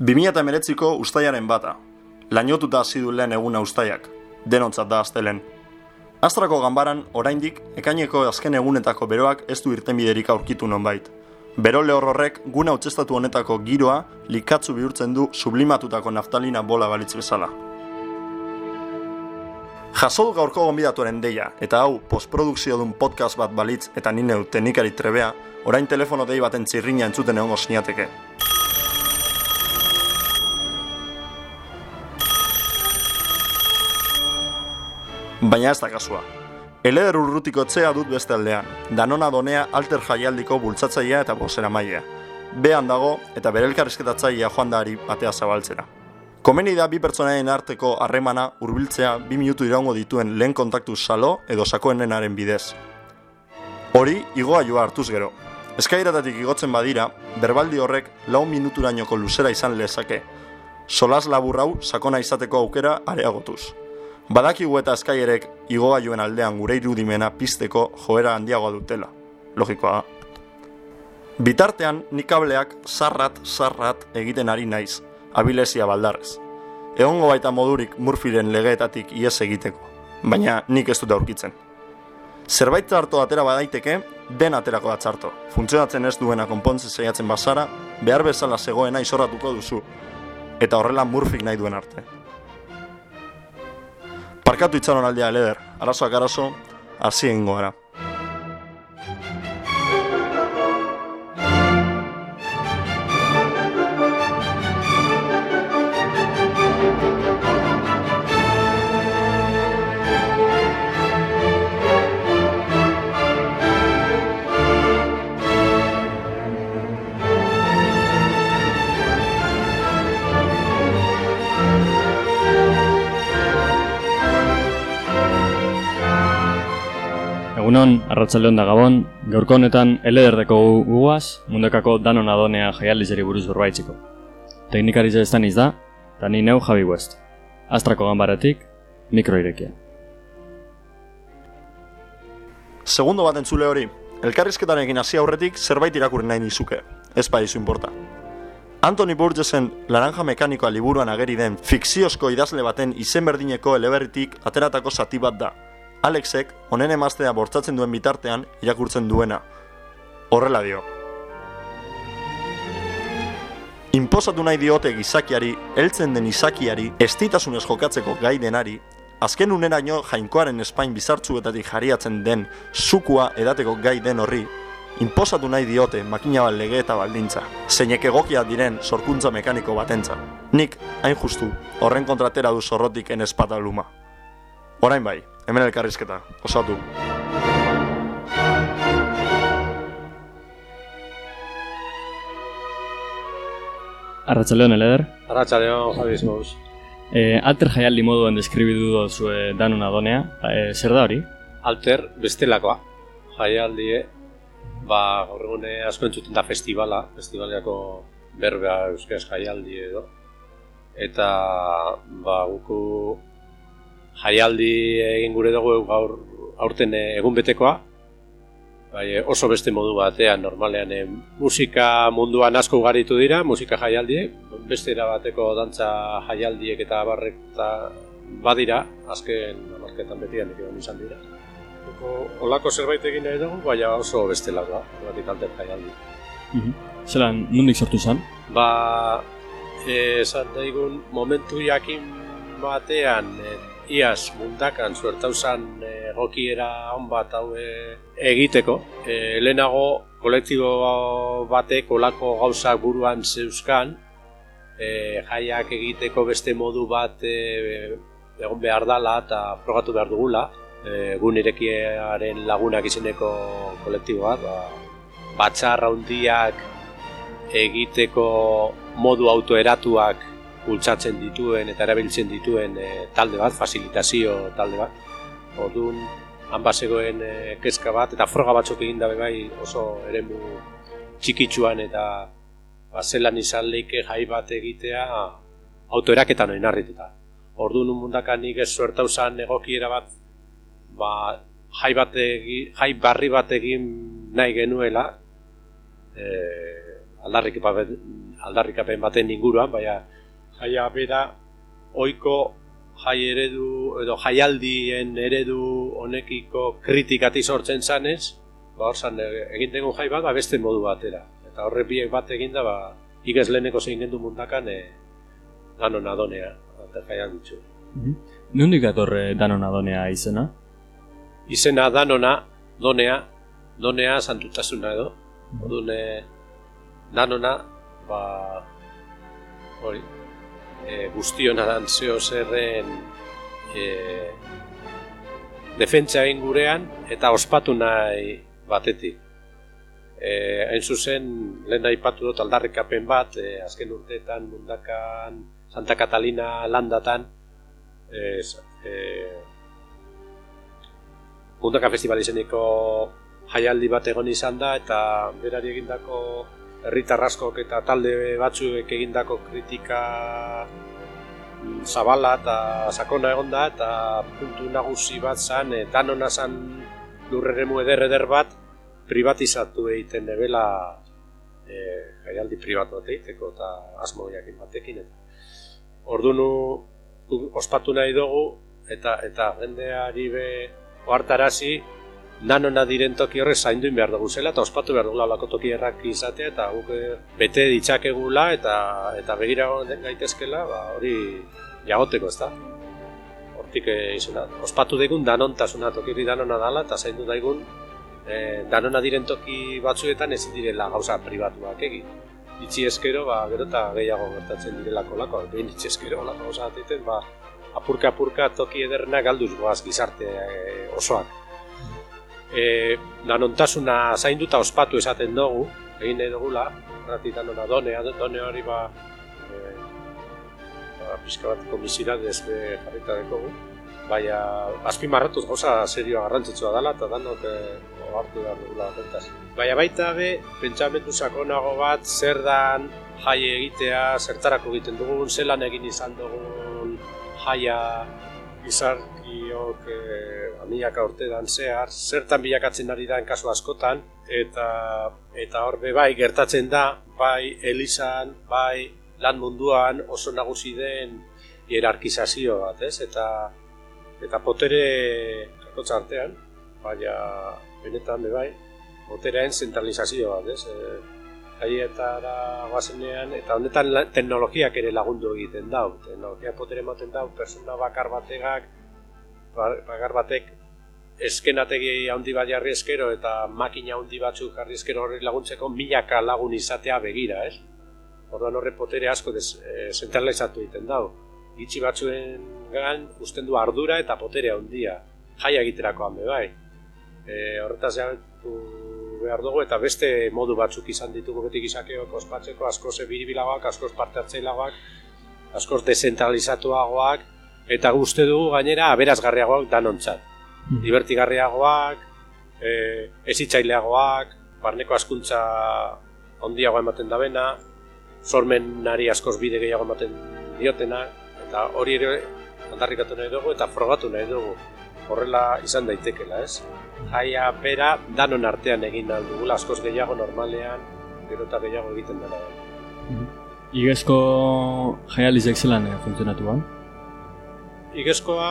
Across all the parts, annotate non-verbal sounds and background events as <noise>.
2008ko ustaiaren bata. Lainotuta hasi du lehen eguna ustaiak. Denontzat da astelen. Astrako ganbaran, oraindik, ekaineko azken egunetako beroak ez du irtenbiderik aurkitu nonbait. Bero lehor horrek, guna utxestatu honetako giroa, likatzu bihurtzen du sublimatutako naftalina bola balitz bezala. Jaso du gaurko gonbidatuaren deia, eta hau, postprodukzio dun podcast bat balitz eta nine teknikari trebea, orain telefono dei baten txirrina entzuten egongo siniateke. Baina ez da kasua. Eleder urrutiko txea dut beste aldean, danona donea alter jaialdiko bultzatzailea eta bosera mailea. Behan dago eta bere elkarrizketatzailea joan da ari batea zabaltzera. Komeni da bi pertsonaien arteko harremana hurbiltzea bi minutu iraungo dituen lehen kontaktu salo edo sakoenenaren bidez. Hori, igoa joa hartuz gero. Eskairatatik igotzen badira, berbaldi horrek lau minuturainoko luzera izan lezake. Solas laburrau sakona izateko aukera areagotuz. Badakigu eta eskaierek igoa joen aldean gure irudimena pizteko joera handiagoa dutela. Logikoa. Bitartean, nik kableak sarrat, sarrat egiten ari naiz, abilesia baldarrez. Egongo baita modurik Murphyren legeetatik ies egiteko, baina nik ez dut aurkitzen. Zerbait txarto atera badaiteke, den aterako da txarto. Funtzionatzen ez duena konpontze zeiatzen bazara, behar bezala zegoena izorratuko duzu, eta horrela Murphyk nahi duen arte. Parkatu itxaron aldea leder, arazoak arazo, hasi egingo gara. Arratsaldeon da gabon, gaurko honetan elederreko guaz, mundekako danon adonea jaialdizeri buruz berbaitziko. Teknikari ez da, eta ni neu Javi West. Astrako ganbaratik, mikro irekia. Segundo bat entzule hori, elkarrizketarekin hasi aurretik zerbait irakurri nahi nizuke, ez bai inporta. Anthony Burgesen Laranja Mekanikoa liburuan ageri den fikziozko idazle baten izen berdineko eleberritik ateratako zati bat da, Alexek honen emaztea bortzatzen duen bitartean irakurtzen duena. Horrela dio. Inposatu nahi diote gizakiari, heltzen den izakiari, estitasunez jokatzeko gai denari, azken uneraino jainkoaren espain bizartzuetatik jariatzen den sukua edateko gai den horri, inposatu nahi diote makina bat lege eta baldintza, zeinek egokia diren sorkuntza mekaniko batentza. Nik, hain justu, horren kontratera du zorrotik enespata luma. Orain bai, hemen elkarrizketa, osatu. Arratxaldeon, eleder. Arratxaldeon, Javi Zmoz. E, alter jaialdi moduen deskribidu zue danon adonea, e, zer da hori? Alter bestelakoa. Jaialdie, ba, gaur egune asko entzuten da festivala, festivaliako berbea euskaz jaialdi edo. Eta, ba, guku jaialdi egin gure dugu gaur aurten egun betekoa. Bai, oso beste modu batean, normalean eh, musika munduan asko ugaritu dira, musika jaialdiek, beste bateko dantza jaialdiek eta barrek eta badira, azken amarketan betian egon izan dira. Olako zerbait egin nahi dugu, baina oso bestelakoa, batik alter jaialdi. Mm Zeran, nondik sortu zen? Ba, esan daigun, momentu jakin batean, e, iaz mundakan suertauzan egokiera on bat hau egiteko. E, lehenago kolektibo batek olako gauzak buruan zeuzkan, e, jaiak egiteko beste modu bat e, egon behar dala eta frogatu behar dugula. E, gun irekiaren lagunak izeneko kolektibo bat, ba, batxarra hundiak egiteko modu autoeratuak bultzatzen dituen eta erabiltzen dituen e, talde bat, fasilitazio talde bat. Orduan, han bazegoen e, kezka bat eta froga batzuk egin dabe bai oso eremu txikitsuan eta ba, zelan izan leike jai bat egitea autoeraketan oinarrituta. Orduan mundakan nik ez suertau zan egokiera bat ba, jai, bat egi, jai barri bat egin nahi genuela e, aldarrik aldarrikapen baten inguruan, baina jaia bera oiko jai eredu edo jaialdien eredu honekiko kritikati sortzen zanez, ba hor zan egin dengun jai bat, ba beste modu batera. Eta horre biek bat eginda, ba igaz leheneko zein gendu mundakan e, danon adonea, eta jaian ditzu. Nondik atorre danon adonea izena? Izena danona, donea, donea santutasuna edo. Orduan, e, danona, ba, hori, e, guztiona dan zeo zerren e, defentsa egin gurean eta ospatu nahi batetik. E, hain zuzen, lehen aipatu dut aldarrikapen bat, e, azken urteetan mundakan Santa Catalina landatan, e, e, mundaka festival izeniko jaialdi bat egon izan da, eta berari egindako herritar askok eta talde batzuek egindako kritika mm, zabala eta sakona egon da eta puntu nagusi bat zan e, danona zan lurreremu eder eder bat privatizatu egiten debela e, jaialdi pribatu bat egiteko eta asmoiak batekin. Eta ordunu ospatu nahi dugu eta eta jendeari be ohartarazi nanona diren toki horre zainduin behar dugu zela eta ospatu behar dugula olako toki errak izatea eta guk eh, bete ditzakegula eta eta begirago gaitezkela ba, hori jagoteko ez da hortik eh, izena ospatu daigun danontasuna tokiri danona dala eta zaindu daigun e, danona diren toki batzuetan ezin direla gauza pribatuak egin. Itzi eskero, ba, gero eta gehiago gertatzen direlako lako, behin itzi eskero, lako gauza ba, apurka-apurka toki ederrena galduz goaz gizarte osoak e, danontasuna zainduta ospatu esaten dugu, egin nahi dugula, rati danona donea, done hori ba, e, ba pizka bat komisidadez be jarrita dekogu, baina azpimarratuz gauza serioa garrantzitsua dela eta danok e, hartu behar dugula horretaz. Baina baita be, pentsamentu sakonago bat, zer dan jai egitea, zertarako egiten dugun, zelan egin izan dugun jaia gizarkiok e, urte dan zehar, zertan bilakatzen ari da kasu askotan, eta eta hor bai gertatzen da, bai Elizan, bai lan munduan oso nagusi den hierarkizazio bat, ez? Eta, eta potere kakotza artean, baina benetan bai, poterean zentralizazio bat, ez? E, jaietara guazenean, eta honetan teknologiak ere lagundu egiten dau. Teknologia potere ematen dau, persona bakar bategak, ba, bakar batek, eskenategi handi bat jarri eskero eta makina handi batzu jarri eskero horri laguntzeko milaka lagun izatea begira, ez? Orduan horre potere asko des, e, zentralizatu egiten dau. Gitsi batzuen gan, usten du ardura eta potere handia. Jaia egiterako hame bai. E, horretaz behar dugu eta beste modu batzuk izan ditugu beti gizakeok ospatzeko askoz ebiribilagoak, askoz parte hartzeilagoak, askoz dezentralizatuagoak eta guzti dugu gainera aberazgarriagoak danontzat. Mm. Divertigarriagoak, e, ezitzaileagoak, barneko askuntza ondiago ematen da bena, sormenari askoz bide gehiago ematen diotena, eta hori ere aldarrikatu nahi dugu eta frogatu nahi dugu horrela izan daitekela, ez? jaia bera danon artean egin ahal dugula, askoz gehiago normalean, gero eta gehiago egiten dela. Igezko jaializek zelan eh, funtzionatu ban? Igezkoa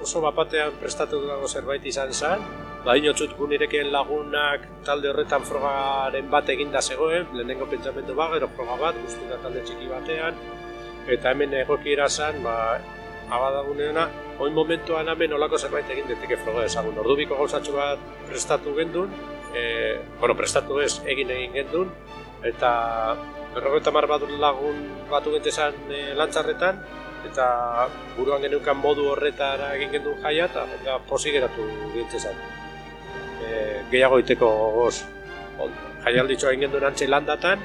oso bapatean prestatu dago zerbait izan zen, ba inotzut gunirekeen lagunak talde horretan frogaren bat eginda zegoen, lehenengo pentsamendu bat, gero froga bat, guztu da talde txiki batean, eta hemen egokiera zen, ba, abadaguneena, oin momentuan hemen olako zerbait egin deteke froga ezagun. Ordubiko gauzatxo bat prestatu gendun, e, bueno, prestatu ez, egin egin gendun, eta berrogeta mar bat lagun batu gentezan e, lantzarretan, eta buruan genukan modu horretara egin gendun jaia, eta, eta posi geratu gentezan. E, gehiago iteko gogoz, jaialditxo egin gendun antxe landatan,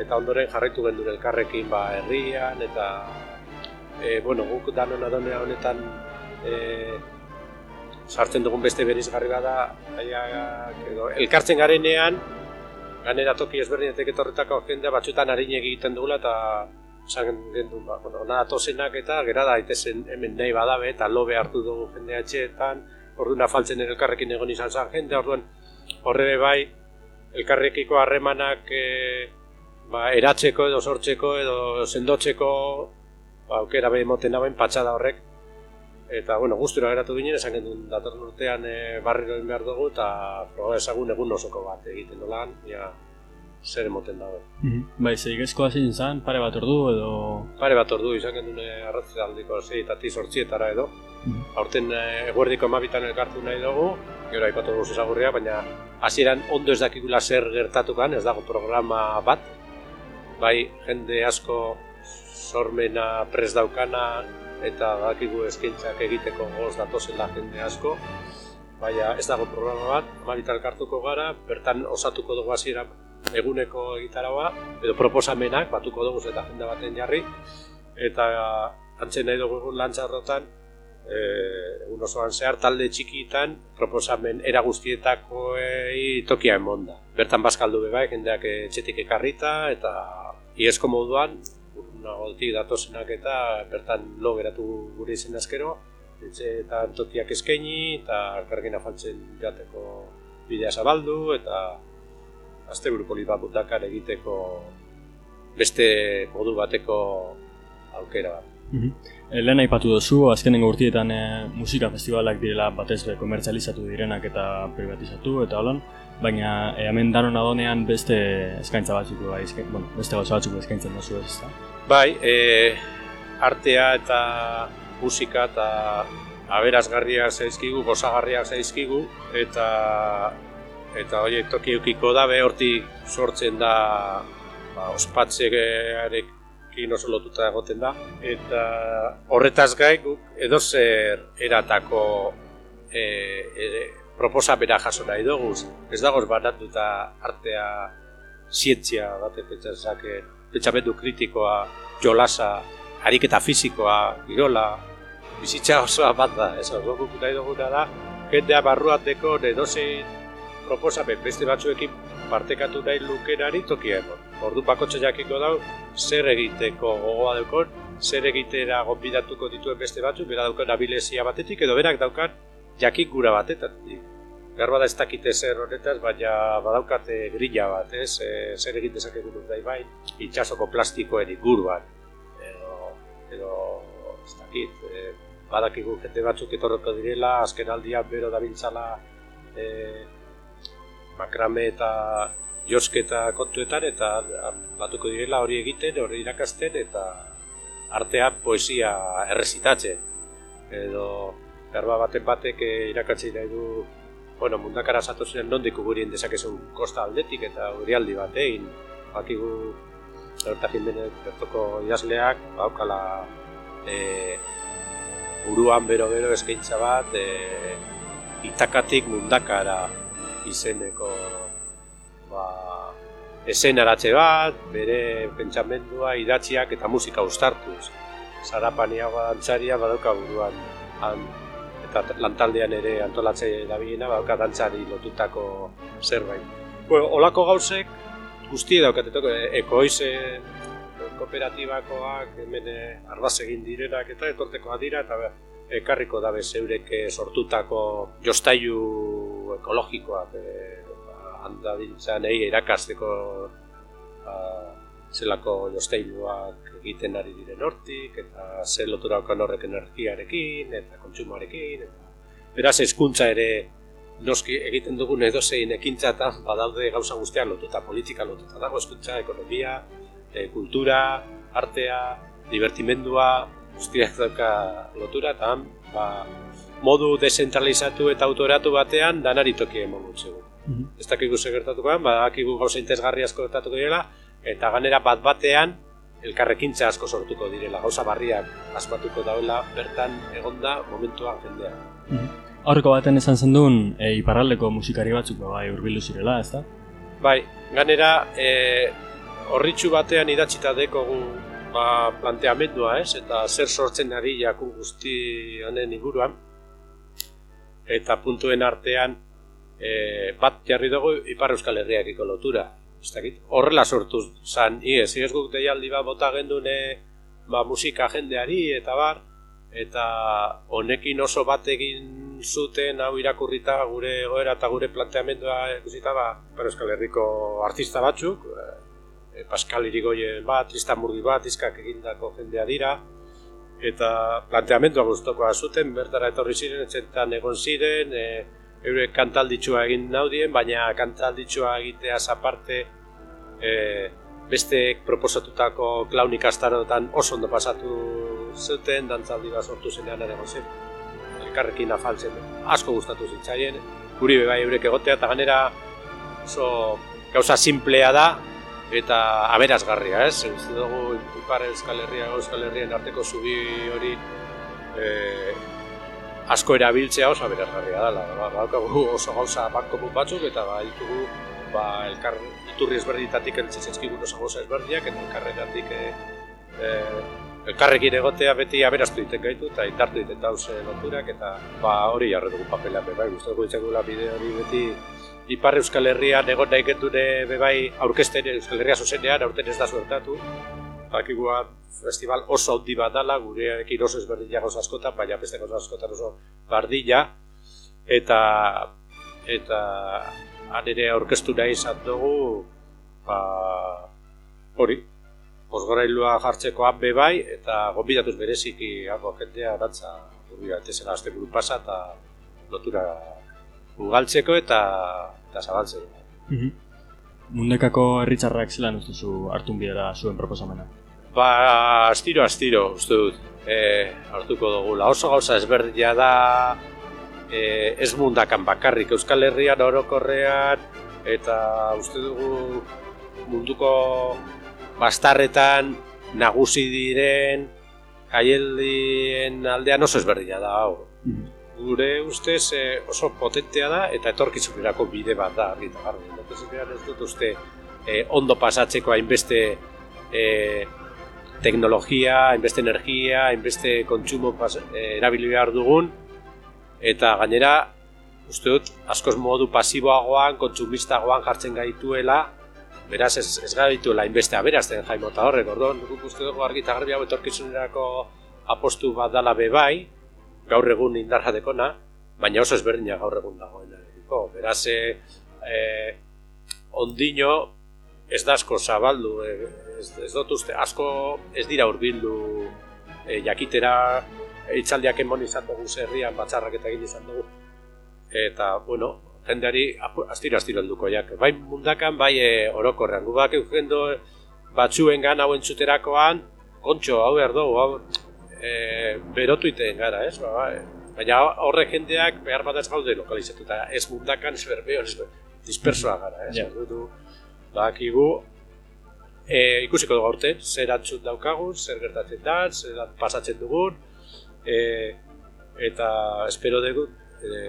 eta ondoren jarraitu gendun elkarrekin ba, herrian, eta e, bueno, guk danon adonea honetan e, sartzen dugun beste berizgarri bada edo, elkartzen garenean ganera toki ezberdinetek etorretako jendea batzutan harin egiten dugula eta esan gendu, ba, bueno, tosenak eta gera da itezen hemen nahi badabe eta lobe hartu dugu jendea etxeetan orduan faltzen elkarrekin egon izan zen jende orduan horre bai elkarrekiko harremanak e, ba, eratzeko edo sortzeko edo sendotzeko ba, aukera behin moten nagoen patxada horrek. Eta bueno, gustura geratu ginen esan gendun datorren urtean e, barriro behar dugu eta proba ezagun egun osoko bat egiten dolan ja, zer emoten dago. Mm -hmm. Bai, zeigezko hasi izan, pare bat ordu edo... Pare bat ordu izan gendun e, arratzea aldiko zeitati sortzietara edo. Mm -hmm. Aurten e, eguerdiko emabitan elkartu nahi dugu, gero aipatu dugu ezagurria, baina hasieran ondo ez dakikula zer gertatukan, ez dago programa bat. Bai, jende asko sormena pres daukana eta dakigu eskaintzak egiteko goz datozela jende asko. Baina ez dago programa bat, emabitan elkartuko gara, bertan osatuko dugu hasiera eguneko egitaragoa, edo proposamenak batuko dugu eta jende baten jarri, eta antzen nahi dugu egun lantxarrotan, e, egun osoan zehar talde txikitan proposamen era guztietako tokia emonda. Bertan bazkaldu bebai, jendeak etxetik ekarrita, eta iezko moduan, nagotik datozenak eta bertan lo geratu gure izen askero, eta antotiak eskaini, eta kargina faltzen jateko bidea zabaldu, eta azte polit bat butakar egiteko beste modu bateko aukera bat. Mm -hmm. Lehen aipatu duzu, azkenengo urtietan e, musika festivalak direla batez be komertzializatu direnak eta privatizatu eta holan, baina e, hemen danon adonean beste eskaintza batzuk bai, eskain, bueno, beste gauza batzuk eskaintzen duzu ez, ezta? Bai, e, artea eta musika eta aberazgarriak zaizkigu, gozagarriak zaizkigu, eta eta hori toki eukiko dabe hortik sortzen da ba, ospatzearekin oso lotuta egoten da. Eta horretaz gai guk edo zer eratako e, e, proposapena jaso nahi dugu. Ez dagoz banatuta artea zientzia batek pentsazake pentsamendu kritikoa jolasa ariketa fizikoa girola bizitza osoa bat da. Ez guk nahi duguna da jendea barruateko edozein proposamen beste batzuekin partekatu nahi lukenari tokia egon. Ordu bakotxe jakiko dau, zer egiteko gogoa daukon, zer egitera gonbidatuko dituen beste batzuk, bera daukan abilezia batetik, edo berak daukan jakik gura batetatik. Garba da ez dakite zer honetaz, baina badaukate grilla bat, ez? E, zer egin dezakegun urdai bai, itxasoko plastikoen inguruan. Edo, edo ez dakit, e, badakigu jende batzuk etorroko direla, azken aldian bero dabiltzala e, makrame eta josketa kontuetan eta batuko direla hori egiten, hori irakasten eta artean poesia errezitatzen. Edo garba baten batek eh, irakatzi nahi du bueno, mundakara zatu ziren nondik ugurien dezakezun kosta aldetik eta guri aldi bat egin. Bakigu Horta Jimenez bertoko idazleak, baukala e, buruan bero-bero eskaintza bat, e, itakatik mundakara izeneko ba, esenaratze bat, bere pentsamendua, idatziak eta musika ustartuz. Zarapania dantzaria badauka buruan, han, eta lantaldean ere antolatze dabilena badauka dantzari lotutako zerbait. Bueno, olako gauzek guzti daukatetoko, ekoize kooperatibakoak hemen eh, arbaz egin direnak eta etortekoa dira eta ekarriko dabe zeureke sortutako jostailu ekologikoak e, handa dintzen egi erakasteko ba, zelako josteiluak egiten ari diren hortik eta zer lotura horrek energiarekin eta kontsumoarekin eta beraz hezkuntza ere noski egiten dugun edo zein ekintzatan badaude gauza guztiak lotuta politika lotuta dago hezkuntza, ekonomia, e, kultura, artea, divertimendua guztiak dauka lotura eta ba, modu desentralizatu eta autoratu batean danari toki eman gutxegu. Mm -hmm. Ez gertatuko den, badakigu gauza interesgarri asko gertatuko direla, eta ganera bat batean elkarrekintza asko sortuko direla, gauza barriak asmatuko dauela bertan egonda momentuan jendea. Mm -hmm. Aurreko baten esan zen e, iparraldeko musikari batzuk bai urbildu zirela, ez da? Bai, ganera e, horritxu batean idatzita dekogu ba, planteamendua, ez? Eta zer sortzen ari jakun guzti honen inguruan eta puntuen artean e, bat jarri dugu Ipar Euskal Herriakiko lotura. Horrela sortu zan, iez, iez guk deialdi bat bota gendune ba, musika jendeari eta bar, eta honekin oso bat egin zuten hau irakurrita gure goera eta gure planteamendua ikusita ba, Ipar Euskal Herriko artista batzuk, e, e, Pascal Irigoyen bat, Tristan Murgi bat, izkak egindako jendea dira, eta planteamendua guztokoa zuten, bertara etorri ziren, etxentan egon ziren, e, eure kantalditxua egin naudien, baina kantalditxua egitea aparte e, besteek proposatutako klaunik astarotan oso ondo pasatu zuten, dantzaldi bat sortu zenean ere gozien. Elkarrekin afaltzen, asko gustatu zitzaien, guri bebai eurek egotea, eta ganera oso gauza simplea da, eta aberazgarria, ez? Uste dugu Ipar Euskal Herria, Euskal Herrien arteko zubi hori e, asko erabiltzea oso aberazgarria dela. Ba, ba, oso gauza bat komun batzuk, eta ba, ditugu ba, elkar iturri ezberditatik eltzetzezkigun oso gauza ezberdiak, eta elkarretatik e, e, elkarrekin egotea beti aberaztu diten gaitu eta indartu diten dauze loturak eta ba, hori jarre dugu papela bai, gustatuko ditzakula bide hori beti Ipar Euskal Herrian egon nahi gendune bebai aurkezten Euskal Herria zuzenean, aurten ez da zuertatu. Bakigua festival oso handi bat dala, gure ekin oso ezberdina gauz askotan, baina beste gauz askotan oso bardilla. Eta, eta han ere aurkeztu nahi izan dugu, ba, hori, posgorailua jartzeko bebai, eta gombidatuz bereziki hago jendea datza, hori bat ezena azte buru pasa, eta lotura ugaltzeko eta eta zabaltzeko. Mm Mundekako herritzarrak zelan ustezu hartun bidera zuen proposamena? Ba, astiro, astiro, uste dut. E, hartuko dugu, la oso gauza ezberdina da e, ez mundakan bakarrik Euskal Herrian orokorrean eta uste dugu munduko bastarretan nagusi diren kaieldien aldean oso ezberdina da hau. Mm gure ustez e, oso potentea da eta etorkizunerako bide bat da argi eta garbi. ez dut uste e, ondo pasatzeko hainbeste e, teknologia, hainbeste energia, hainbeste kontsumo pas, e, erabili behar dugun eta gainera uste dut askoz modu pasiboagoan, kontsumistagoan jartzen gaituela beraz ez, ez gaituela hainbeste aberazten jaimo eta horrek, orduan, guk uste dugu argi eta garbi hau etorkizunerako apostu bat dala bebai, gaur egun indarra dekona, baina oso ezberdina gaur egun dagoena. Beraz, e, e, ondino ez da asko zabaldu, e, ez, ez dut uste, asko ez dira urbildu e, jakitera itzaldiak emon izan dugu zerrian, batzarrak eta egin izan dugu. Eta, bueno, jendeari astiro astiro helduko jak. Bai mundakan, bai e, orokorrean. Gubak eukendo batzuen gan hau entzuterakoan, kontxo, hau dugu, hau, e, berotu iten gara, ez? Ba, ba, baina horrek jendeak behar bat ez gaude lokalizatu, eta ez mundakan ez berbeo, ez dispersoa gara, ez? Yeah. Du, bakigu, e, ikusiko dugu aurten, zer antzun daukagun, zer gertatzen da, zer pasatzen dugun, e, eta espero dugu, e,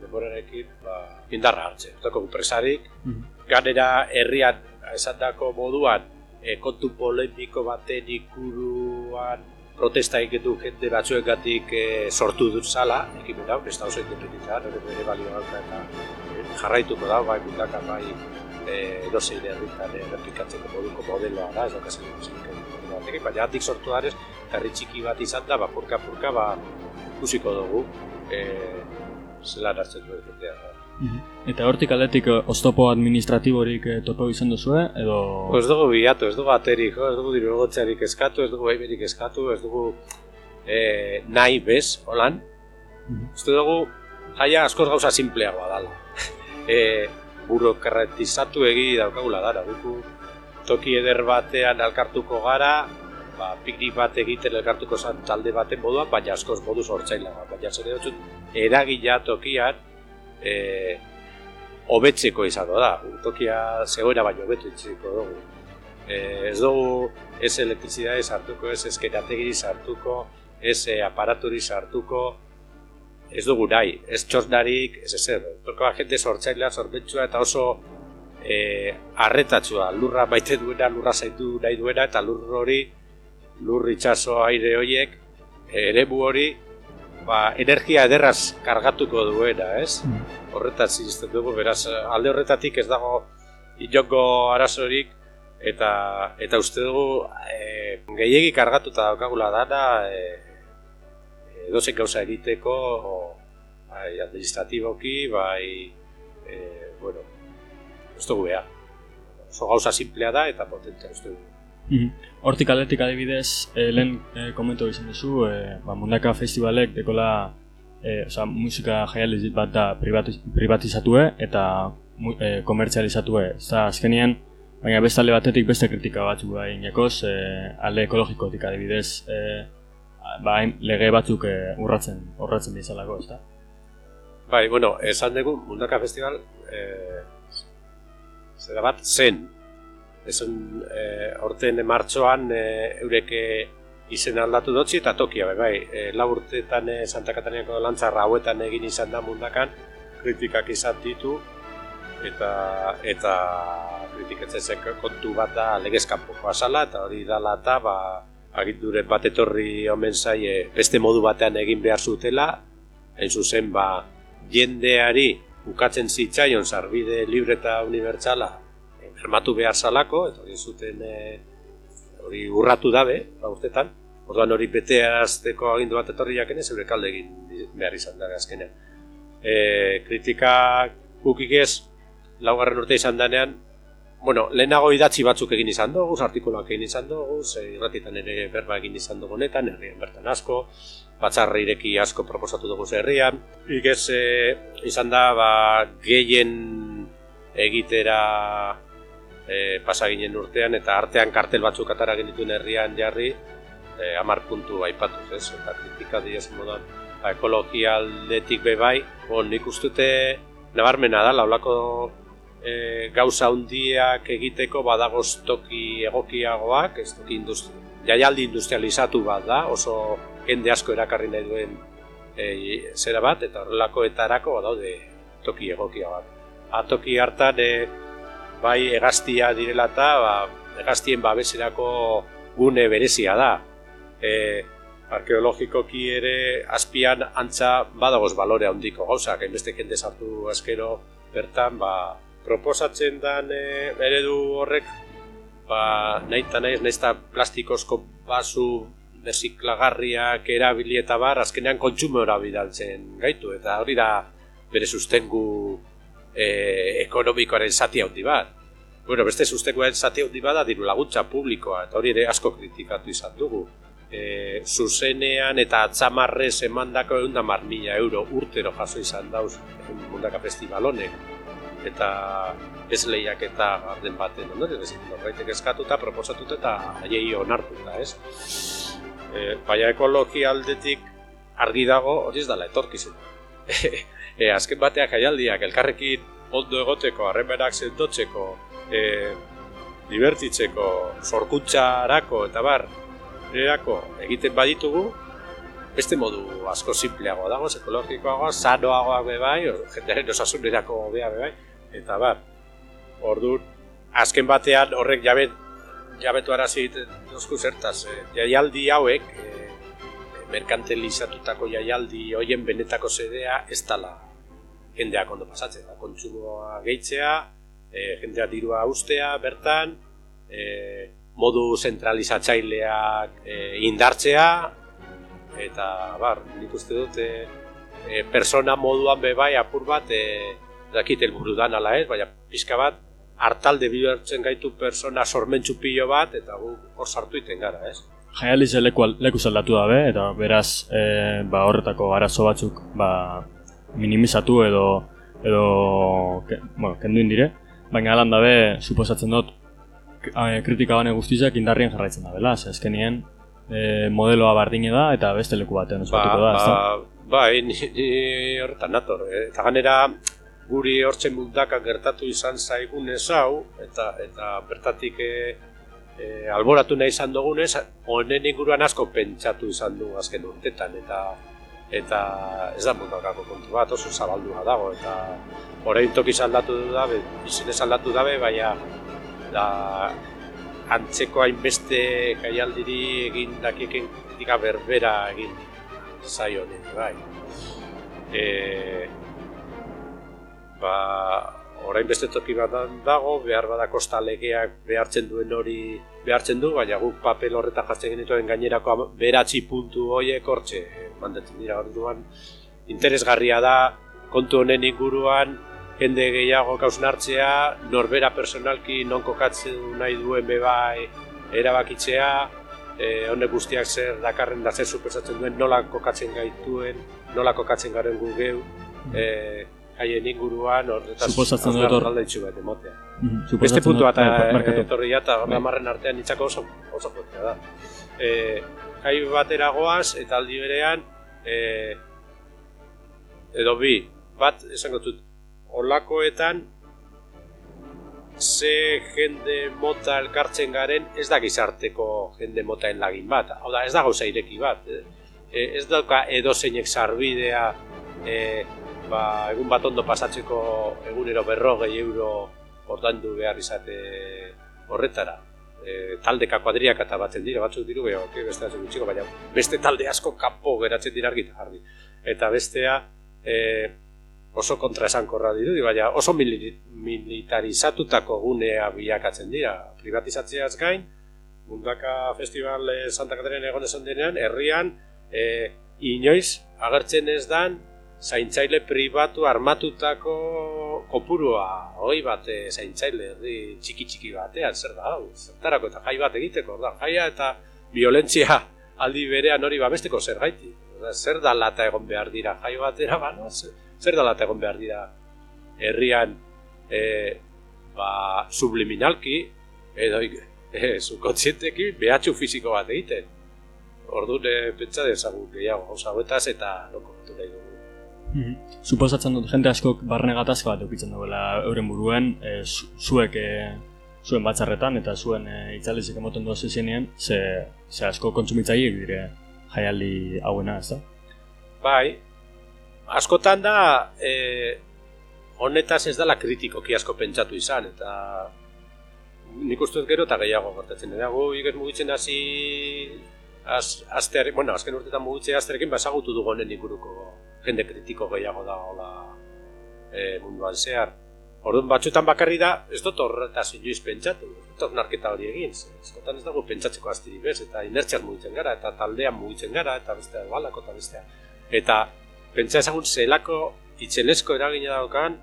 denborarekin, ba, indarra hartzen. Otako presarik, mm -hmm. ganera herrian, esan dako moduan, e, kontu polemiko baten ikuruan protesta egitu jende batzuengatik e, sortu dut zala, ekimen dauk, ez da oso independitzea, nire bere balio gauta eta e, jarraituko da, bai mundaka bai e, edozein erritan errepikatzeko moduko modeloa da, ez da kasi dut baina handik sortu darez, herri txiki bat izan da, purka purka, ba, ikusiko dugu, e, zelan hartzen duen jendea. Mhm. Eta hortik aldetik eh, oztopo administratiborik eh, topo izan duzu, edo... Ez dugu bilatu, ez dugu aterik, ez dugu dirugotzearik eskatu, ez dugu baiberik eskatu, ez dugu eh, nahi bez, holan. Mm Ez dugu, jaia askoz gauza simpleagoa dala. <laughs> e, burokratizatu egi daukagula dara, dugu toki eder batean alkartuko gara, ba, piknik bat egiten elkartuko zan talde baten modua, baina askoz modu sortzaila. Baina zer eragila tokian, e, hobetzeko izango da. Tokia zegoera baino hobetu itziko dugu. E, ez dugu ez elektrizidade sartuko, ez eskerategiri sartuko, ez e, aparaturi sartuko, ez dugu nahi, ez txornarik, ez ezer. Toko jende sortzailea, sorbentsua eta oso e, arretatzua, lurra baite duena, lurra zaitu nahi duena, eta lur hori, lur itxaso aire horiek, ere hori, ba, energia ederraz kargatuko duena, ez? Mm. Horretaz izten dugu, beraz, alde horretatik ez dago inoko arazorik, eta eta uste dugu e, gehiegi kargatuta daukagula dana e, e, gauza egiteko bai, administratiboki, bai, e, bueno, ez dugu beha. oso gauza simplea da eta potentea uste du. Mhm. Hortik aldetik adibidez, e, lehen e, komentu izan duzu, e, ba, Mundaka Festivalek dekola e, oza, musika jaialdi bat da privatiz, privatizatue eta mu, e, komertzializatue. Eta azkenien, baina beste alde batetik beste kritika batzuk da inekoz, e, alde ekologikotik adibidez, e, ba, lege batzuk e, urratzen, urratzen bizalako, ez da? Bai, bueno, esan dugu, Mundaka Festival, e, zera bat, zen. Ezen, e, orten martxoan, e, eureke izen aldatu dutzi eta tokia, bai, bai. E, lau urteetan e, Santa Katariniako lantzarra hauetan egin izan da mundakan, kritikak izan ditu, eta eta kritiketzen kontu bat da legezkanpoko asala, eta hori dala eta ba, aginduren bat etorri omen zaie beste modu batean egin behar zutela, hain zuzen ba, jendeari ukatzen zitzaion zarbide libre eta unibertsala bermatu behar salako, eta hori zuten e, hori urratu dabe, ba, urtetan, orduan hori beteazteko agindu bat etorri jakenez, zure kalde egin behar izan da azkenean. E, kritika gukik ez, laugarren urte izan danean, bueno, lehenago idatzi batzuk egin izan dugu, artikuluak egin izan dugu, irratitan ere berba egin izan dugu netan, herrian bertan asko, batzarra ireki asko proposatu dugu herrian. Ikez e, izan da, ba, gehien egitera e, pasaginen urtean eta artean kartel batzuk atara genituen herrian jarri e, amar puntu aipatuz, ez? Eta kritika diez modan ba, ekologia aldetik be bai, bon, nik ustute nabarmena da, laulako e, gauza hundiak egiteko badagoz toki egokiagoak, ez toki industri, jaialdi industrializatu bat da, oso jende asko erakarri nahi duen e, zera bat, eta horrelako etarako badaude toki egokia bat. A toki hartan, e, bai egaztia direla eta ba, egaztien babeserako gune berezia da. E, arkeologikoki ere azpian antza badagoz balore handiko gauzak, hainbeste jende sartu askero bertan, ba, proposatzen dan e, eredu horrek ba, nahi eta nahi, nahi eta plastikozko basu berziklagarriak erabili eta bar, azkenean kontsumora bidaltzen gaitu, eta hori da bere sustengu e, ekonomikoaren zati handi bat. Bueno, beste sustengoen zati handi bada diru laguntza publikoa, eta hori ere asko kritikatu izan dugu. E, zuzenean eta atzamarrez emandako egun da mar mila euro urtero jaso izan dauz mundaka festival honek. Eta ez lehiak eta garden baten ondori, ez norraitek eskatuta, proposatuta eta haiei onartuta, ez? E, baina ekologia aldetik argi dago hori ez dela etorkizun. <laughs> e, azken bateak jaialdiak elkarrekin ondo egoteko, harremenak zendotzeko, e, divertitzeko, sorkuntzarako eta bar, erako egiten baditugu, beste modu asko simpleago dago, ekologikoago, sanoagoak be bai, jendearen osasunerako bea be bai, eta bar, ordu, azken batean horrek jabet, jabetu arazi dozku zertaz, e, jaialdi hauek, e, merkantilizatutako jaialdi hoien benetako zedea ez dala jendeak ondo pasatzen, da, kontsumoa gehitzea, e, jendea dirua ustea bertan, e, modu zentralizatzaileak e, indartzea, eta bar, nik uste dut, e, e, persona moduan bebai apur bat, e, dakit elburu dan ala ez, baina pixka bat, hartalde bihurtzen gaitu persona sormentzu pilo bat, eta gu hor sartu iten gara, ez? Jaializ leku, leku zaldatu dabe, eta beraz e, ba, horretako arazo batzuk ba, minimizatu edo edo ke, bueno, kendu indire, baina alan dabe suposatzen dut kritika bane guztizak indarrien jarraitzen da, bela, ezkenien e, modeloa bardine da eta beste leku batean ospatuko da, ba, ba, ni, ni horretan nator, eh? eta ganera guri hortzen mundaka gertatu izan zaigun ez hau, eta, eta bertatik e, e, alboratu nahi izan dugunez, honen inguruan asko pentsatu izan du azken urtetan, eta eta ez da mundakako kontu bat, oso zabaldua dago, eta horrein toki aldatu du dabe, izinez aldatu dabe, baina da antzeko hainbeste gaialdiri egin dakiken diga berbera egin zaio bai. E, ba, orain beste toki bat dago, behar bada kosta legeak behartzen duen hori behartzen du, baina guk papel horretan jartzen genituen gainerako beratzi puntu horiek hortxe mandatzen dira orduan. Interesgarria da kontu honen inguruan jende gehiago kausen hartzea, norbera personalki non kokatzen nahi duen bebai erabakitzea, e, honek guztiak zer dakarren da zer suposatzen duen, nola kokatzen gaituen, nola kokatzen garen gu geu, e, haien inguruan, horretaz, Suposatzen dut hor- Mhm, Beste suposatzen puntu dut- bat bai, markatu. etorria eta Bai. hamarren artean itzako oso, oso fuertea da. E, jai batera goaz eta aldi berean e, edo bi, bat esango dut, olakoetan ze jende mota elkartzen garen ez da gizarteko jende motaen lagin bat. Hau da, ez da gauza ireki bat. E, ez dauka edo zeinek sarbidea e, ba, egun bat ondo pasatzeko egunero berrogei euro ordaindu behar izate horretara. E, taldeka kuadriak eta batzen dira, batzuk diru gehiago, okay, beste batzuk gutxiko, baina beste talde asko kanpo geratzen dira argi eta garbi. Eta bestea e, oso kontraesankorra dirudi, baina oso mili- militarizatutako gunea bilakatzen dira. Privatizatzeaz gain, Mundaka Festival eh, Santa Catarina egon esan denean, herrian e, inoiz agertzen ez dan zaintzaile pribatu armatutako kopurua, hoi bat eh, zaintzaile herri txiki txiki batean, zer da hau, zertarako eta jai bat egiteko, da, jaia eta violentzia aldi berean hori babesteko zer gaiti. Zer da lata egon behar dira jai batera, ba, no? zer, da lata egon behar dira herrian e, ba, subliminalki edo e, subkontzienteki behatxu fisiko bat egiten. Orduan, e, pentsa dezagun gehiago, gauza hauetaz eta loko Mhm. Suposatzen dut jende askok barne gatazka bat eukitzen duela euren buruen, e, zu- zuek e, zuen batzarretan eta zuen e, itzalezik emoten doaz izenean, ze, ze asko kontsumitzaileek dire jaialdi hauena, ez da? Bai, askotan da e, honetaz ez dela kritikoki asko pentsatu izan, eta nik uste gero eta gehiago gertatzen. Eta gu iker mugitzen hasi az, azteare, bueno, azken urtetan mugitzea azterekin basagutu dugu honen inguruko jende kritiko gehiago da hola e, munduan zehar. Orduan batzutan bakarri da, ez dut horretaz inoiz pentsatu, ez dut narketa hori egin, ze, askotan ez dago pentsatzeko astirik bez, eta inertziaz mugitzen gara, eta taldean mugitzen gara, eta bestea balako eta bestea. Eta pentsa ezagun zelako itxelesko eragina daukan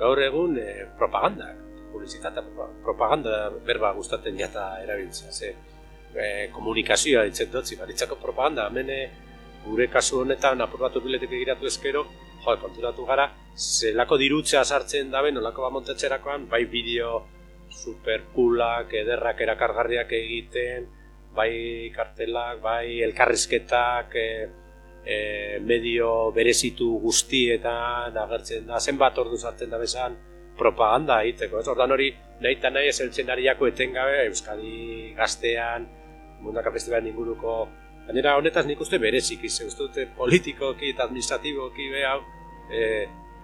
gaur egun e, propaganda, publizitate propaganda berba gustatzen jata erabiltzea, ze e, komunikazioa ditzen dutzi, baritzako propaganda, hemen e, gure kasu honetan apur bat urbiletik egiratu ezkero, jo, konturatu gara, zelako dirutzea sartzen daben, olako bat montatzerakoan, bai bideo superpulak, ederrak erakargarriak egiten, bai kartelak, bai elkarrizketak, e, e, medio berezitu guztietan agertzen da, zenbat ordu sartzen da bezan propaganda egiteko, ez? Ordan hori nahi eta nahi ariako etengabe Euskadi gaztean, mundaka festivalen inguruko Gainera honetaz nik uste berezik, izan uste dute politikoki eta administratiboki be hau e,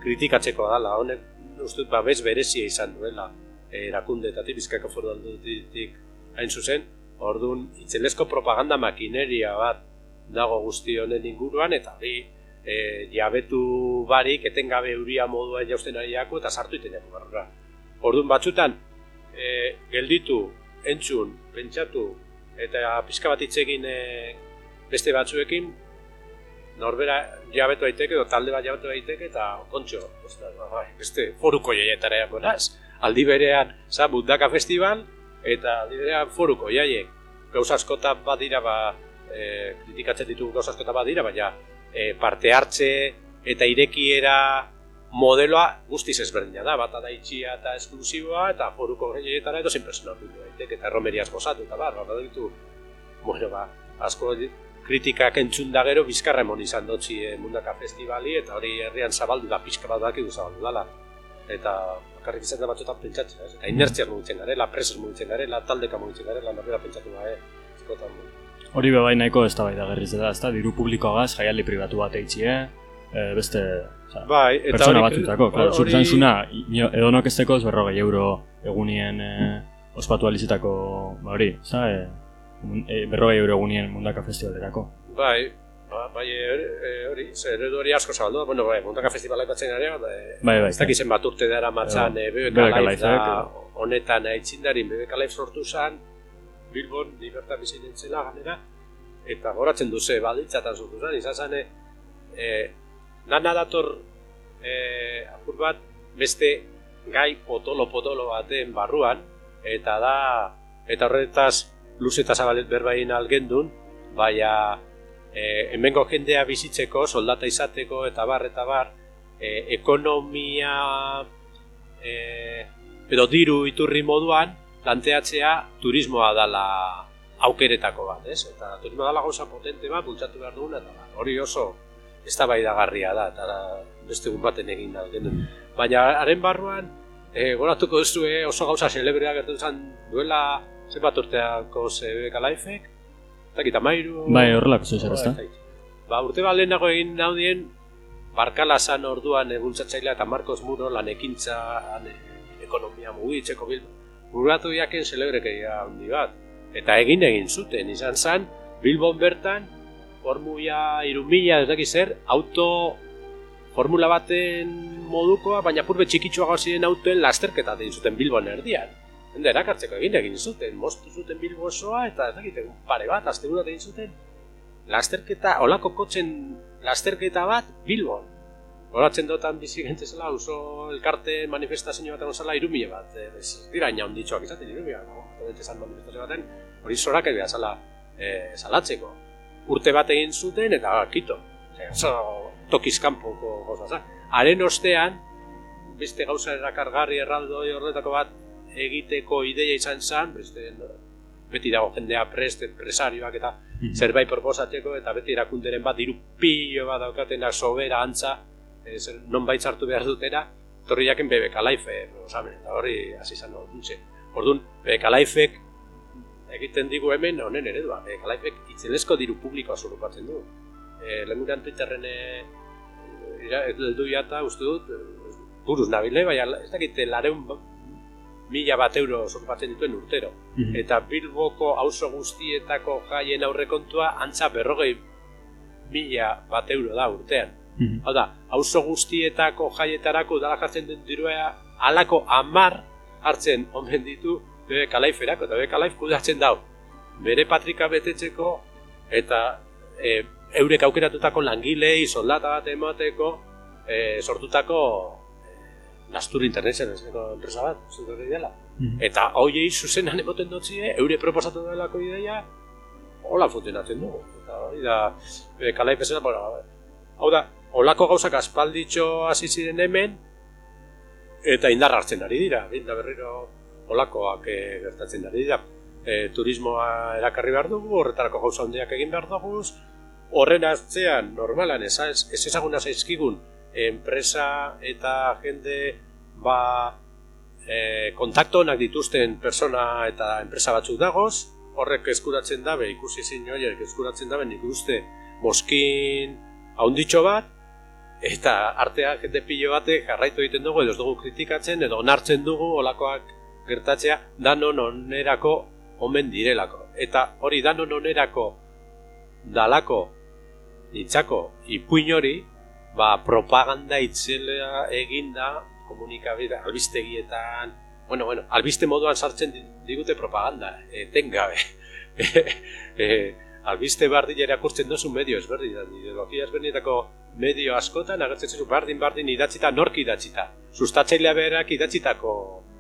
kritikatzeko dala, honek uste dut babes berezia izan duela e, erakunde eta bizkaiko foru aldutik hain zuzen, orduan itzelesko propaganda makineria bat dago guzti honen inguruan eta hori e, jabetu barik etengabe euria modua jausten ariako eta sartu iten jako barrura. Orduan batzutan e, gelditu, entzun, pentsatu eta pizka bat hitz egin e, beste batzuekin norbera jabetu daiteke edo talde bat jabetu daiteke eta kontxo, ostras, ba, bai, beste foruko jaietara jako naz. Aldi berean, za, Bundaka Festival eta aldi berean foruko jaiek. Gauza askota bat dira, ba, e, kritikatzen ditugu gauza askota bat dira, baina e, parte hartze eta irekiera modeloa guztiz ezberdina da, bata da itxia eta esklusiboa, eta foruko jaietara edo persona urbildu daiteke, eta erromeriaz gozatu, eta bar, ba, ditu, bueno, ba, asko kritikak entzun da gero bizkarra emon izan dotzi e, mundaka festivali eta hori herrian zabaldu da pixka bat dakigu zabaldu dala eta bakarrik izan da batzutan pentsatzen, ez? eta inertziaz mugitzen garela, presez mugitzen garela, taldeka mugitzen garela, norbera pentsatu gabe, askotan. Hori be bai nahiko ez da bai da gerriz da, ez da, diru publikoagaz jaialdi pribatu bat eitxie, e, beste, oza, Bai, eta pertsona hori- batzutako, claro, hori- zuk zuna, edo nok esteko berrogei euro egunien e, ospatu alizetako, ba hori, ez da, e, e, berrogei euro egunien mundaka festivalerako. Bai, ba, bai, hori, e, hori, ze eredu hori asko zabaldu, bueno, bai, mundaka festivalak batzen gara, da, e, Bai, bai, ez dakizen bat urte dara matzan, e, BBK Live da, honetan aitzindarin BBK Live sortu zen, Bilbon, liberta bizi nintzela ganera, eta goratzen duze, baditzatan sortu zen, izan zen, e, nana dator, e, apur bat, beste gai potolo-potolo baten barruan, eta da, eta horretaz luz eta zabalet berbain algendun, baina e, hemengo jendea bizitzeko, soldata izateko, eta bar, eta bar, e, ekonomia e, edo diru iturri moduan, planteatzea turismoa dala aukeretako bat, ez? Eta turismoa dala gauza potente bat, bultzatu behar duguna, eta hori oso ez da da, eta beste egun baten egin da. Baina, haren barruan, e, goratuko duzu oso gauza celebrea gertu duela zenbat urteako zebe kalaifek, eta mairu... Bai, horrelako zeu ez da? Ba, urte bat lehenago egin naudien, Barkala zan orduan egultzatzailea eta Marcos Muro lan ekintza ekonomia mugitzeko bil. Buratu jaken celebrekeia handi bat. Eta egin egin zuten, izan zen, Bilbon bertan, formula irumila, ez dakiz zer, auto formula baten modukoa, baina purbe txikitsuago ziren autoen lasterketa egin zuten Bilbon erdian. Hende erakartzeko egin egin zuten, moztu zuten Bilbo osoa, eta ez dakit, pare bat, azte egin zuten. Lasterketa, olako kotzen lasterketa bat Bilbon. Horatzen dotan bizi gentzela, oso elkarte manifestazio bat zela irumile bat. Ez dira ina onditxoak izaten irumile bat. manifestazio baten, hori zorak edo zala e, salatzeko. Urte bat egin zuten eta kito. Oso tokizkanpoko gozatzen. Haren ostean, beste gauza erakargarri erraldo horretako bat egiteko ideia izan zen, beste, beti dago jendea prest, empresarioak eta mhm. zerbait proposatzeko eta beti erakunderen bat diru pilo bat daukatena sobera antza, ez, non bait hartu behar dutera, torri jaken BBK Life, eta hori hasi izan hori Orduan, BBK Lifek egiten digu hemen honen eredua, BBK Lifek itzelezko diru publikoa zurupatzen du. E, Lenguran Twitterren e, heldu jata, uste dut, buruz nabile, baina ez dakite lareun mila bat euro zorpatzen dituen urtero. Mhm. Eta Bilboko auzo guztietako jaien aurrekontua antza berrogei mila bat euro da urtean. Mm Hau da, auzo guztietako jaietarako dala jartzen den dirua alako amar hartzen omen ditu bebe kalaiferako, eta bebe kalaif kudatzen dau. Bere patrika betetzeko eta e, eurek aukeratutako langilei soldata bat emateko e, sortutako Nastur International enpresa bat, zure dela. Mm Eta hoiei zuzenan emoten dutzie, eure proposatu delako ideia, hola funtzionatzen dugu. Eta hori da, e, kalai pesena, bueno, hau da, holako gauzak aspalditxo hasi ziren hemen, eta indar hartzen ari dira, binda berriro holakoak e, gertatzen ari dira. E, turismoa erakarri behar dugu, horretarako gauza handiak egin behar dugu, horren atzean normalan ez, ez ezaguna zaizkigun enpresa eta jende ba e, kontakto onak dituzten persona eta enpresa batzuk dagoz. Horrek eskuratzen dabe ikusi zin horiek eskuratzen dabe nik uste moskin haunditxo bat eta artea jende pilo bate jarraitu egiten dugu edo dugu kritikatzen edo onartzen dugu olakoak gertatzea danon onerako omen direlako. Eta hori danon onerako dalako itzako ipuin hori ba, propaganda itzelea eginda komunikabide albistegietan bueno, bueno, albiste moduan sartzen digute propaganda etengabe. <laughs> E, albiste bardin erakurtzen dozu medio ezberdin ideologia ezberdinetako medio askotan agertzen zu bardin bardin idatzita norki idatzita? Sustatzailea berak idatzitako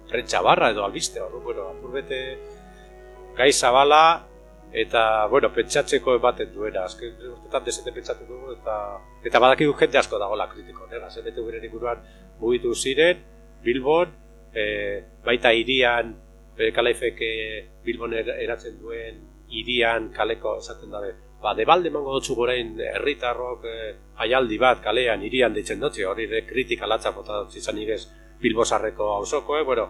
prentsa barra edo albiste hor, bueno, apurbete gai zabala eta bueno, pentsatzeko ematen duena, azken urtetan desete pentsatu dugu eta eta badakigu jende asko dagoela kritiko, nera, zenete gure ikuruan mugitu ziren, Bilbon, e, baita irian, e, kalaifek e, Bilbon er, eratzen duen irian kaleko esaten dabe, ba, debalde mango dutzu gorein herritarrok e, aialdi bat kalean irian deitzen dutzi, hori kritika latza bota dutzi izan igez Bilbosarreko hausoko, eh? bueno,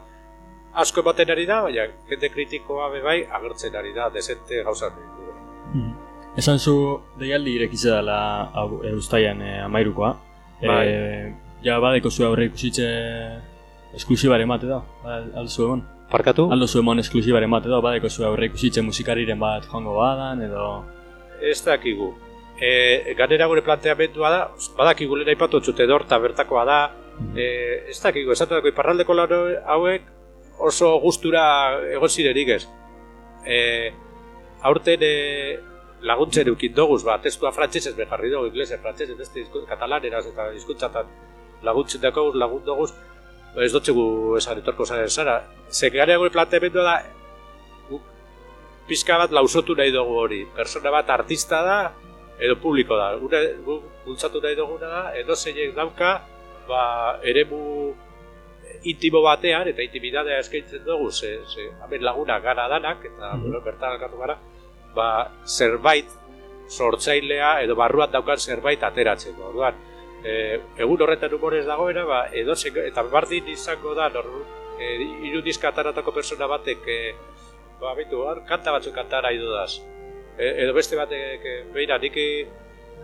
asko ematen ari da, baina jende kritikoa bai agertzen ari da, desente gauzak. Hmm. Esan zu deialdi irekitze dela eustaian e, amairukoa. Bai. E, ja badeko zu aurre ikusitze esklusibare emate da, aldo zu egon. Parkatu? Aldo zu emon esklusibare emate da, badeko zu aurre ikusitze musikariren bat joango badan, edo... Ez dakigu. E, ganera gure planteamentua da, badakigu lera ipatu txute dorta bertakoa da, mm. e, ez dakigu, esatu dako iparraldeko laro hauek oso gustura egon zirerik ez. E, aurten e, laguntzen eukin doguz, ba, testua frantzesez beharri dugu, inglese, frantzesez, beste katalaneraz eta izkuntzatan laguntzen dako lagun doguz, ez dutxegu esan etorko zara zara. Ze gara gure planteamendu da, guk pizka bat lausotu nahi dugu hori. Persona bat artista da, edo publiko da. Gure, guk bultzatu nahi duguna da, edo zeinek dauka, ba, eremu intimo batean, eta intimidadea eskaintzen dugu, ze, ze hamen laguna gara danak, eta mm -hmm. bertan alkatu gara, ba, zerbait sortzailea edo barruan daukan zerbait ateratzeko. Orduan, e, egun horretan humorez dagoena, ba, edo eta bardin izango da, nor, e, irudizka ataratako persona batek, e, ba, bitu, kanta batzuk kantara idu daz. E, edo beste batek, e, behira, nik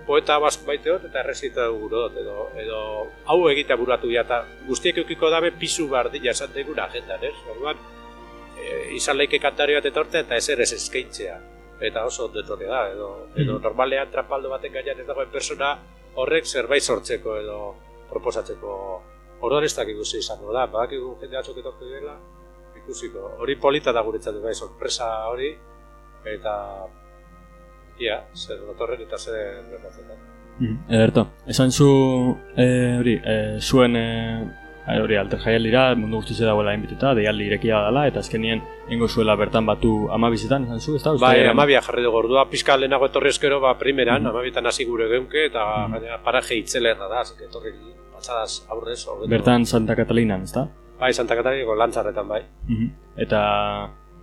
poeta bask baite hot eta errezita dugu dut, edo, edo hau egitea buratu dira, eta guztiek eukiko dabe pisu bardila esan degun agendan, ez? Orduan, e, izan leike kantari bat etorte eta ezer ez eskaintzea eta oso ondo etorri da, edo, edo mm. normalean trapaldo baten gainean ez dagoen persona horrek zerbait sortzeko edo proposatzeko orduan ez dakik guzi izango da, badakigu jende batzuk etortu dela, ikusiko, hori polita da guretzat bai, sorpresa hori, eta ia, zer datorren eta zer gertatzen da. Mm, ederto, esan zu, eh, hori, eh, zuen eh, hori alter jaialdira, mundu guztiz dagoela inbituta, deialdi irekia dela, eta azkenien ingo zuela bertan batu amabizetan, izan zu, ez da? Bai, amabia jarri dugu ordua, pizka lehenago etorri eskero, ba, primeran, mm -hmm. amabietan hasi gure geunke, eta mm -hmm. paraje itzelerra da, zik, etorri batzadaz aurrez. Bertan Santa Catalina, ez da? Bai, Santa Catalina, lantzarretan, bai. Mm -hmm. Eta,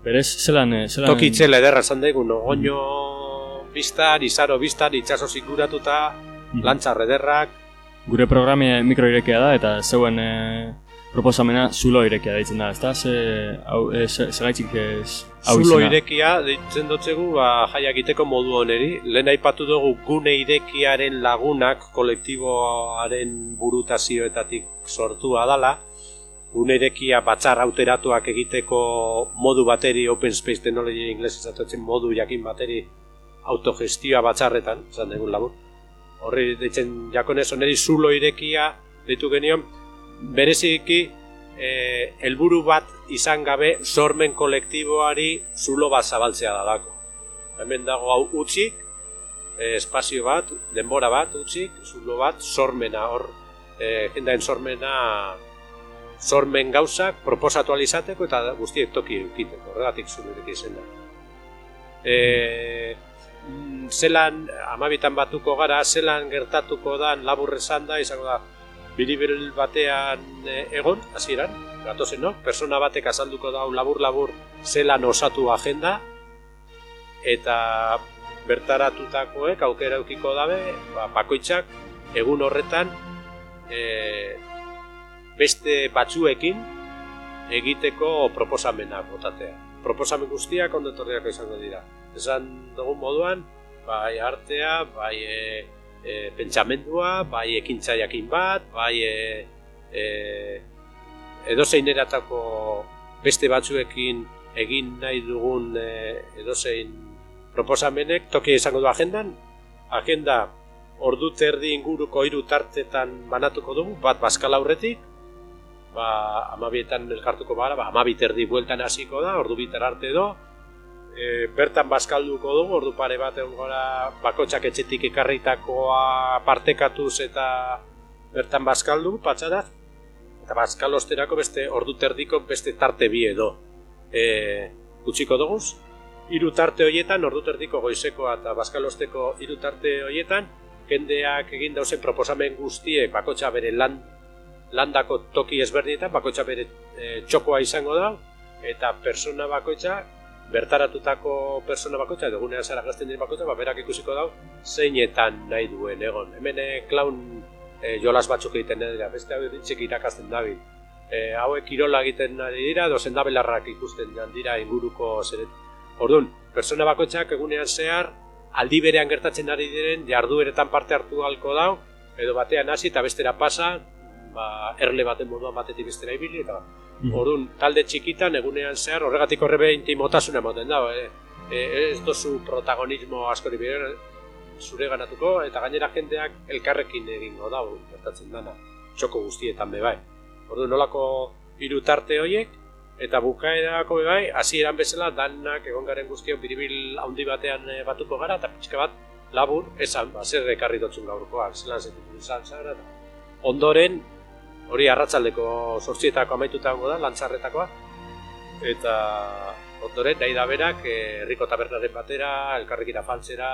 berez, zelan... Zelan... Toki itzele ederra, zan daigu, no? Oño mm -hmm. Biztan, izaro biztan, itxaso zinguratuta, mm -hmm. lantzarre derrak, gure programia mikro irekia da eta zeuen e, proposamena zulo irekia deitzen da, ezta? Ze hau e, gaitzik ez Zulo irekia deitzen dotzegu ba jaia egiteko modu honeri. Lehen aipatu dugu gune irekiaren lagunak kolektiboaren burutazioetatik sortua dala. Gune irekia batzar auteratuak egiteko modu bateri Open Space Technology inglesez modu jakin bateri autogestioa batzarretan, esan dugun labur. Horri deitzen jakonez oneri zulo irekia ditu genion. Bereziki eh, helburu bat izan gabe sormen kolektiboari zulo bat zabaltzea dalako. Hemen dago hau utzik e, espazio bat, denbora bat utzik, zulo bat, sormena hor e, jendaen sormena sormen gauzak proposatu alizateko eta guztiek toki eukiteko, horregatik zulo irekia izan da. Mm, zelan amabitan batuko gara, zelan gertatuko da labur esan da, izango da, biribil batean e, egon, hasieran, gatozen, no? Persona batek azalduko da labur-labur zelan osatu agenda, eta bertaratutakoek aukera eukiko dabe, ba, bakoitzak egun horretan e, beste batzuekin egiteko proposamena botatea. Proposamen guztiak ondetorriako izango dira. Esan dugun moduan, bai artea, bai e, e, pentsamendua, bai ekintza jakin bat, bai e, e, edozein eratako beste batzuekin egin nahi dugun e, edozein proposamenek toki izango du agendan, agenda ordu terdi inguruko hiru tartetan banatuko dugu, bat bazkal aurretik, ba, amabietan elkartuko bara, ba, amabit erdi bueltan hasiko da, ordu bitar arte do, e, bertan bazkalduko dugu, ordu pare bat egon gara bakotxak etxetik ekarritakoa partekatuz eta bertan bazkaldu, patxaraz, eta bazkalosterako beste ordu terdiko beste tarte bi edo. E, utziko dugu. Hiru tarte horietan, ordu terdiko goizekoa eta bazkalosteko hiru tarte horietan, jendeak egin dauzen proposamen guztiek bakotxa bere lan, landako toki ezberdinetan, bakotxa bere e, txokoa izango da, eta persona bakoitza bertaratutako persona bakoitza edo gunean zara gazten dira bakoitza, ba, berak ikusiko dau zeinetan nahi duen egon. Hemen e, klaun e, jolas batzuk egiten dira, beste hau ditzik irakasten dabil. E, hauek kirola egiten ari dira, edo zendabelarrak ikusten dira inguruko zeret. Orduan, persona bakoitzak egunean zehar, aldi berean gertatzen ari diren, jardueretan parte hartu galko dau, edo batean hasi eta bestera pasa, ba, erle baten moduan batetik bestera ibili, eta Mm. Orduan, talde txikitan egunean zehar horregatik horrebe intimotasuna ematen da, e, e, ez dozu protagonismo askori bire zure ganatuko eta gainera jendeak elkarrekin egingo da, gertatzen dana, txoko guztietan bebai. Orduan, nolako hiru tarte horiek eta bukaerako bebai, hasi eran bezala danak egon garen guztio biribil handi batean e, batuko gara eta pixka bat labur esan, ba, zer ekarri dotzun gaurkoak, zelan zetu izan zara, ondoren hori arratzaldeko sortzietako amaituta da, lantzarretakoa. Eta ondoren, nahi da berak, eh, herriko tabernaren batera, elkarrekin afaltzera,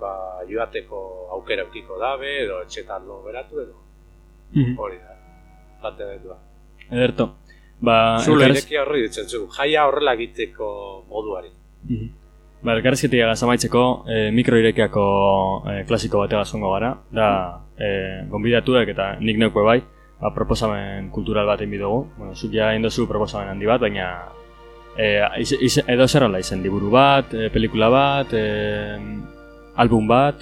ba, joateko aukera eukiko dabe, edo etxetan lo beratu, edo Mhm. hori da. Planteamendua. Ederto. Ba, Zule elkarrez- irekia horri ditzen zu, jaia horrela egiteko moduari. Mhm. Ba, elkarrizketia amaitzeko e, mikroirekiako e, klasiko batega zungo gara. Da, e, gonbidatuek eta nik neukue bai, ba, proposamen kultural bat egin dugu. Bueno, zuk ja indozu proposamen handi bat, baina e, iz, iz, edo zer izen, liburu bat, e, pelikula bat, e, album bat,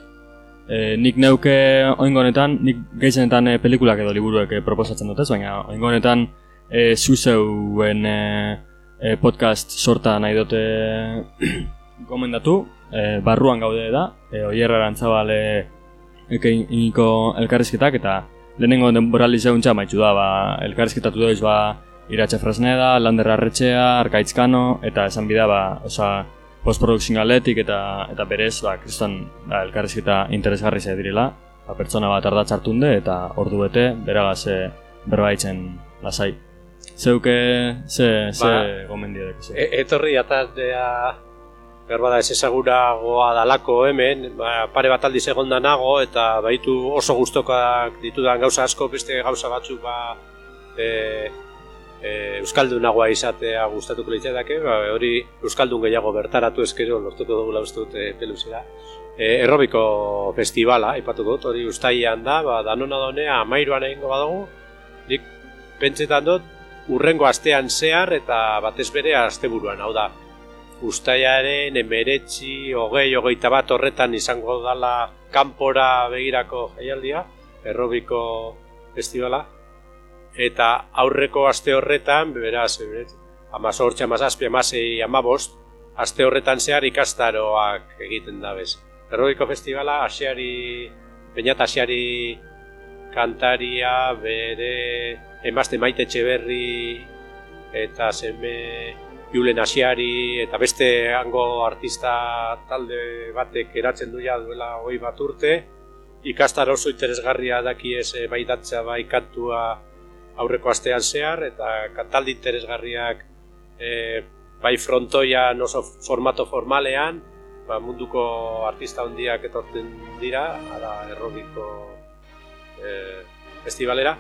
e, nik neuke oingo honetan, nik gehienetan e, pelikulak edo liburuek e, proposatzen dutez, baina oingo honetan e, zuzeuen e, e, podcast sorta nahi dute <clears throat> gomendatu, e, barruan gaude da, e, Oierra Arantzabale ekiniko elkarrizketak, eta lehenengo denboraldi zeuntza maitxu da, ba, elkarrizketatu doiz, ba, Iratxe Fresneda, Lander Arretxea, Arkaitzkano, eta esan bida, ba, osa, postprodukzionaletik eta eta berez, ba, kriston ba, elkarrizketa interesgarri ze direla, ba, pertsona bat ardatz hartunde, eta ordu bete, beragaz e, berbaitzen lasai. Zeuke, ze, ze Ba, gomendio deku E, etorri ataldea berbada ez ezaguragoa dalako hemen, ba, pare bat aldiz egonda nago eta baitu oso guztokak ditudan gauza asko, beste gauza batzuk ba, e, e, Euskaldunagoa izatea gustatuko litzaidake, ba, hori Euskaldun gehiago bertaratu eskero lortuko dugu uste dut e, peluzera. E, errobiko festivala, aipatu dut, hori ustaian da, ba, danona donea amairuan egingo badugu, nik pentsetan dut, urrengo astean zehar eta batez bere asteburuan, hau da, ustaiaren emeretzi, hogei, hogeita bat horretan izango dala kanpora begirako jaialdia, errobiko festivala, eta aurreko aste horretan, beraz, amazortxe, amazazpi, amazei, amabost, aste horretan zehar ikastaroak egiten da bez. Errobiko festivala, asiari, peinat asiari kantaria, bere emazte maite txeberri eta seme Julen Asiari eta beste hango artista talde batek eratzen du ja duela hogei bat urte. Ikastar oso interesgarria daki ez eh, bai datza bai kantua aurreko astean zehar eta kantaldi interesgarriak eh, bai frontoian oso formato formalean ba, munduko artista handiak etortzen dira ara errobiko eh, festivalera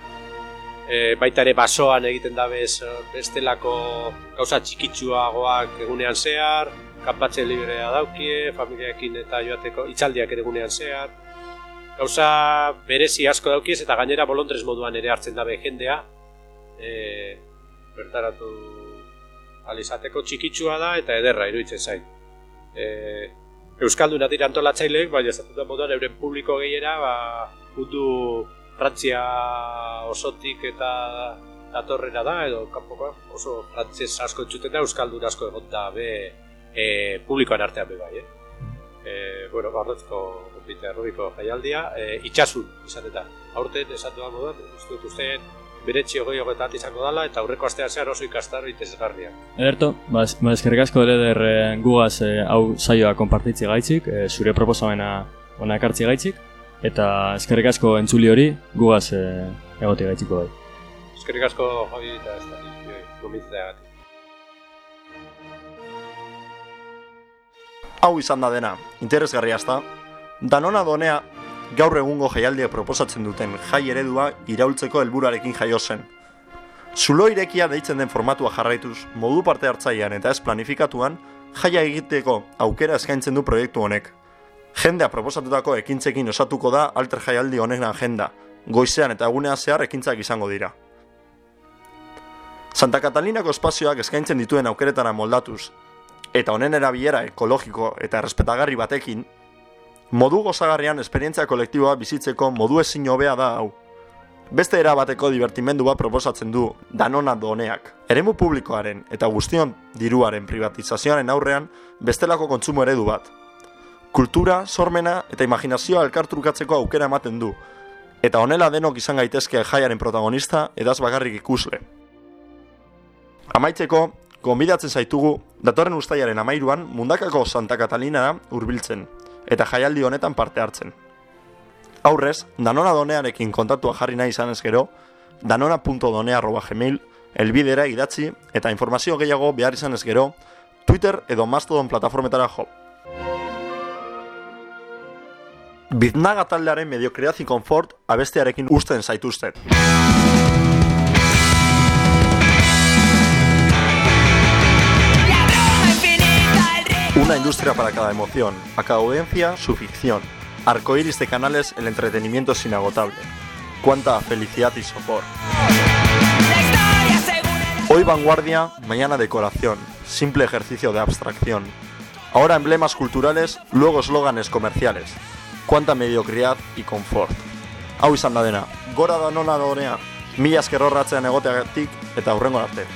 e, baita ere basoan egiten da bez bestelako gauza txikitsuagoak egunean zehar, kanpatze librea daukie, familiaekin eta joateko itzaldiak ere egunean zehar. Gauza berezi asko daukiez eta gainera bolondrez moduan ere hartzen dabe jendea. E, bertaratu alizateko txikitsua da eta ederra iruditzen zain. E, Euskalduna dira antolatzaileek, baina ez da moduan euren publiko gehiera, ba, mundu Frantzia osotik eta datorrera da, edo kanpokoa oso frantzes asko entzuten da, Euskaldun asko egon da be, e, publikoan artean be bai, eh? E, bueno, barretzko konpite errobiko jaialdia, e, itxasun izan eta aurten esan duan moduan, uste dut ustean beretxi hogei izango dala, eta aurreko astean zehar oso ikastar interesgarria. Ederto, ba, ba eskerrik asko ere gugaz eh, hau saioa konpartitzi gaitzik, eh, zure proposamena ona ekartzi gaitzik, eta eskerrik asko entzuli hori gugaz eh, egoti gaitziko bai. Eskerrik asko joi eta ez da, gomitzeagatik. Hau izan da dena, interesgarria ezta. Danona donea gaur egungo jaialdia proposatzen duten jai eredua iraultzeko helburuarekin jaio zen. Zulo irekia deitzen den formatua jarraituz, modu parte hartzailean eta ez planifikatuan, jaia egiteko aukera eskaintzen du proiektu honek. Jendea proposatutako ekintzekin osatuko da alter jaialdi honen agenda, goizean eta egunean zehar ekintzak izango dira. Santa Catalinako espazioak eskaintzen dituen aukeretara moldatuz, eta honen erabilera ekologiko eta errespetagarri batekin, modu gozagarrian esperientzia kolektiboa bizitzeko modu ezin hobea da hau. Beste era bateko divertimendu bat proposatzen du Danona doneak. Eremu publikoaren eta guztion diruaren privatizazioaren aurrean bestelako kontsumo eredu bat. Kultura, sormena eta imaginazioa elkartrukatzeko aukera ematen du, eta honela denok izan gaitezke jaiaren protagonista edaz bakarrik ikusle. Amaitzeko, gonbidatzen zaitugu, datorren ustaiaren amairuan mundakako Santa Catalina hurbiltzen eta jaialdi honetan parte hartzen. Aurrez, Danona donearekin kontatua jarri nahi izan ez gero, danona.donea.gmail elbidera idatzi eta informazio gehiago behar izan gero, Twitter edo Mastodon plataformetara jo. Biznaga taldearen mediokridad y confort abestearekin usten zaituztet. Una industria para cada emoción, a cada audiencia su ficción. Arcoiris de canales, el entretenimiento es inagotable. Cuánta felicidad y sopor. Hoy vanguardia, mañana decoración, simple ejercicio de abstracción. Ahora emblemas culturales, luego eslóganes comerciales. Cuánta mediocridad y confort. Hau izan da dena, gora da nona donea, mila eskerrorratzean egoteagatik eta hurrengo arte.